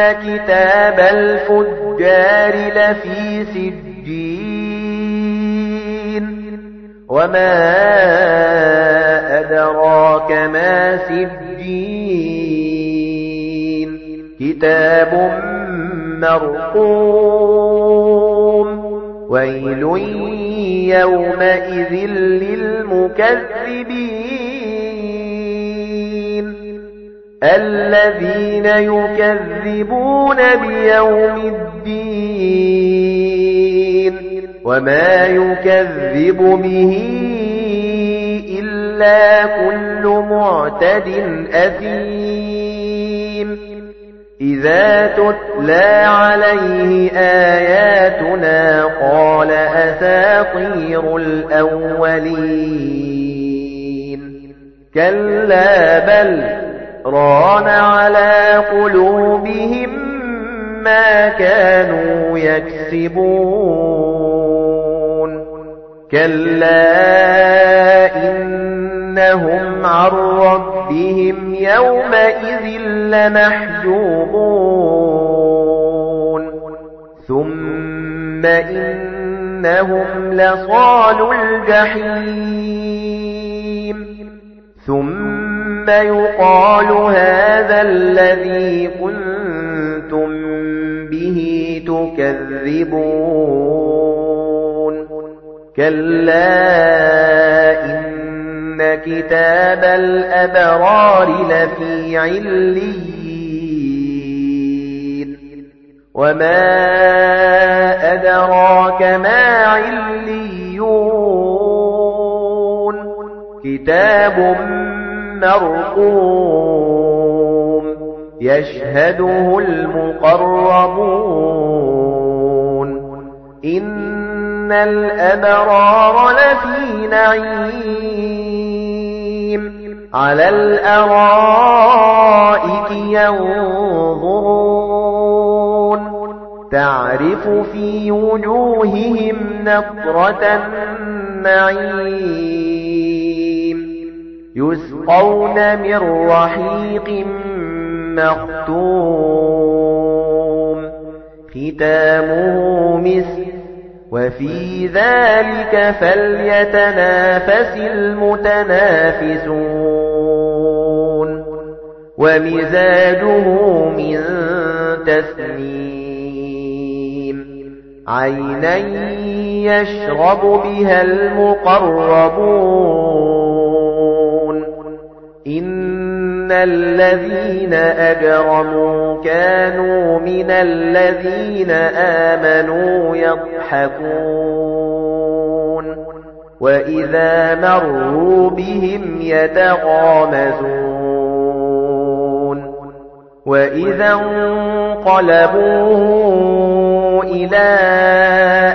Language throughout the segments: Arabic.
كتاب الفجار لفي سجين وما أدراك ما سجين كتاب مرقوم ويل يومئذ للمكذبين الذين يكذبون بيوم الدين وما يكذب به إلا كل معتد أثيم. إذا تتلى عليه آياتنا قال أساطير الأولين. كلا بل ران على قلوبهم ما كانوا يكسبون كلا إنهم عن ربهم يومئذ لمحجوبون ثم إنهم لصال الجحيم ثم يقال هذا الذي كنتم به تكذبون. كلا إن كتاب الأبرار لفي عليين. وما أدراك ما عليون. كتاب مرقوم يشهده المقربون إن الأبرار لفي نعيم على الأرائك ينظرون تعرف في وجوههم نطرة النعيم يسقون من رحيق مختوم. ختامه مسك. وفي ذلك فليتنافس المتنافسون. ومزاجه من تسنيم. عينا يشرب بها المقربون. إن الذين أجرموا كانوا من الذين آمنوا يضحكون وإذا مروا بهم يتغامزون وإذا انقلبوا إلى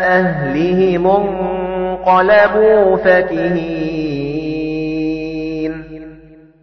أهلهم انقلبوا فكهين